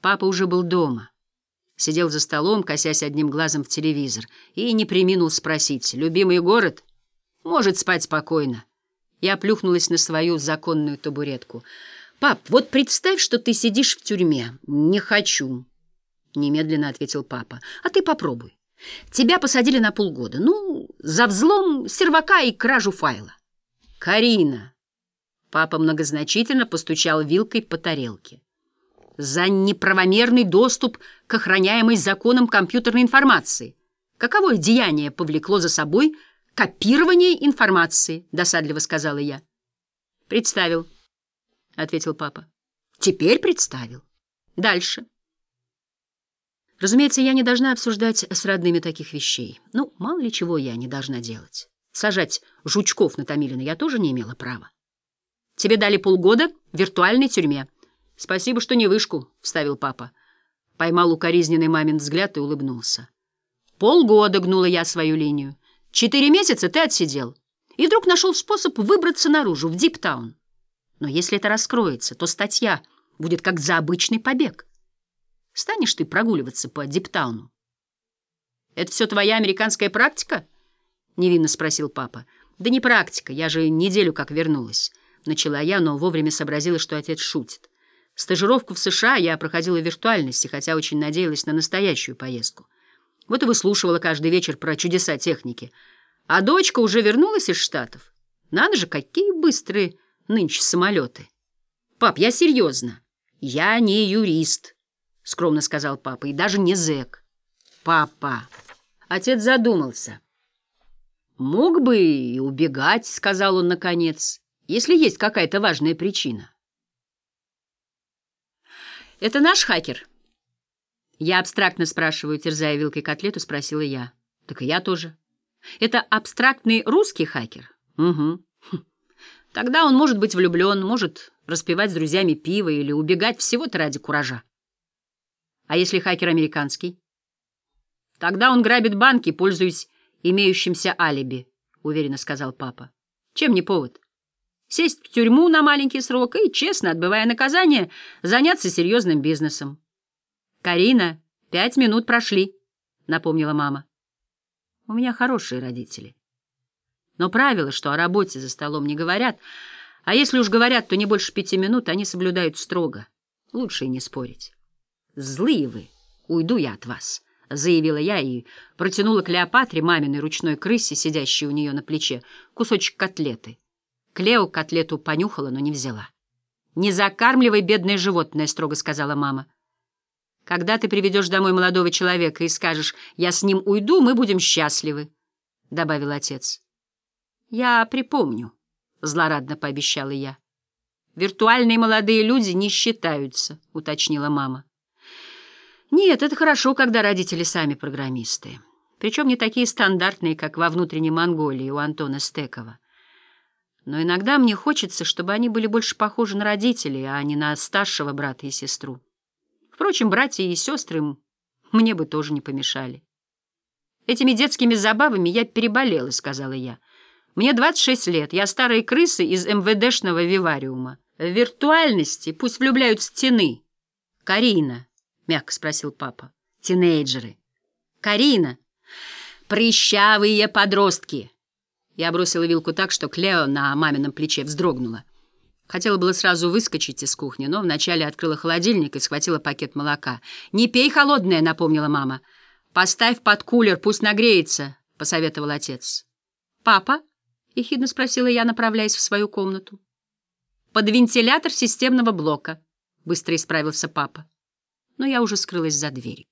Папа уже был дома. Сидел за столом, косясь одним глазом в телевизор, и не приминул спросить, «Любимый город?» «Может спать спокойно». Я плюхнулась на свою законную табуретку. «Пап, вот представь, что ты сидишь в тюрьме». «Не хочу», — немедленно ответил папа. «А ты попробуй. Тебя посадили на полгода. Ну, за взлом сервака и кражу файла». «Карина!» Папа многозначительно постучал вилкой по тарелке. «За неправомерный доступ к охраняемой законом компьютерной информации. Каковое деяние повлекло за собой копирование информации?» — досадливо сказала я. «Представил», — ответил папа. «Теперь представил. Дальше». Разумеется, я не должна обсуждать с родными таких вещей. Ну, мало ли чего я не должна делать. Сажать жучков на Томилина я тоже не имела права. Тебе дали полгода в виртуальной тюрьме. Спасибо, что не вышку, — вставил папа. Поймал укоризненный мамин взгляд и улыбнулся. Полгода гнула я свою линию. Четыре месяца ты отсидел. И вдруг нашел способ выбраться наружу, в Диптаун. Но если это раскроется, то статья будет как за обычный побег. Станешь ты прогуливаться по Диптауну? Это все твоя американская практика? Невинно спросил папа. Да не практика, я же неделю как вернулась. Начала я, но вовремя сообразила, что отец шутит. Стажировку в США я проходила в виртуальности, хотя очень надеялась на настоящую поездку. Вот и выслушивала каждый вечер про чудеса техники. А дочка уже вернулась из Штатов. Надо же, какие быстрые нынче самолеты. Пап, я серьезно. Я не юрист, скромно сказал папа, и даже не зэк. Папа. Отец задумался. Мог бы и убегать, сказал он наконец если есть какая-то важная причина. «Это наш хакер?» Я абстрактно спрашиваю, терзая вилкой котлету, спросила я. «Так и я тоже». «Это абстрактный русский хакер?» «Угу. Тогда он может быть влюблен, может распивать с друзьями пиво или убегать всего-то ради куража. А если хакер американский? Тогда он грабит банки, пользуясь имеющимся алиби, уверенно сказал папа. Чем не повод? Сесть в тюрьму на маленький срок и, честно отбывая наказание, заняться серьезным бизнесом. «Карина, пять минут прошли», — напомнила мама. «У меня хорошие родители. Но правило, что о работе за столом не говорят, а если уж говорят, то не больше пяти минут, они соблюдают строго. Лучше и не спорить. Злые вы, уйду я от вас». — заявила я и протянула Клеопатре, маминой ручной крысе, сидящей у нее на плече, кусочек котлеты. Клео котлету понюхала, но не взяла. «Не закармливай бедное животное», — строго сказала мама. «Когда ты приведешь домой молодого человека и скажешь, я с ним уйду, мы будем счастливы», — добавил отец. «Я припомню», — злорадно пообещала я. «Виртуальные молодые люди не считаются», — уточнила мама. «Нет, это хорошо, когда родители сами программисты. Причем не такие стандартные, как во внутренней Монголии у Антона Стекова. Но иногда мне хочется, чтобы они были больше похожи на родителей, а не на старшего брата и сестру. Впрочем, братья и сестры мне бы тоже не помешали. Этими детскими забавами я переболела, сказала я. Мне 26 лет, я старая крыса из МВДшного вивариума. В виртуальности пусть влюбляют стены. Карина, мягко спросил папа. Тинейджеры. Карина, прыщавые подростки. Я бросила вилку так, что Клео на мамином плече вздрогнула. Хотела было сразу выскочить из кухни, но вначале открыла холодильник и схватила пакет молока. «Не пей холодное», — напомнила мама. «Поставь под кулер, пусть нагреется», — посоветовал отец. «Папа?» — ехидно спросила я, направляясь в свою комнату. «Под вентилятор системного блока», — быстро исправился папа. Но я уже скрылась за дверью.